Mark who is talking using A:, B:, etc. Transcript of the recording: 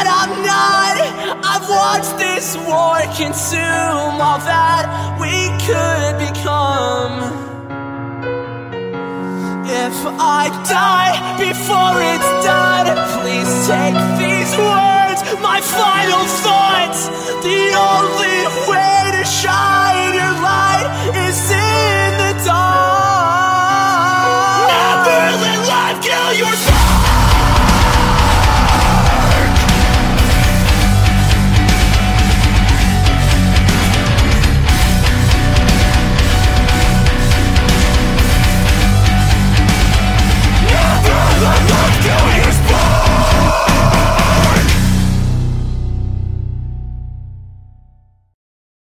A: but I'm not. I've watched this war consume all that we could become. If I die before it's done, please take these words, my final thoughts.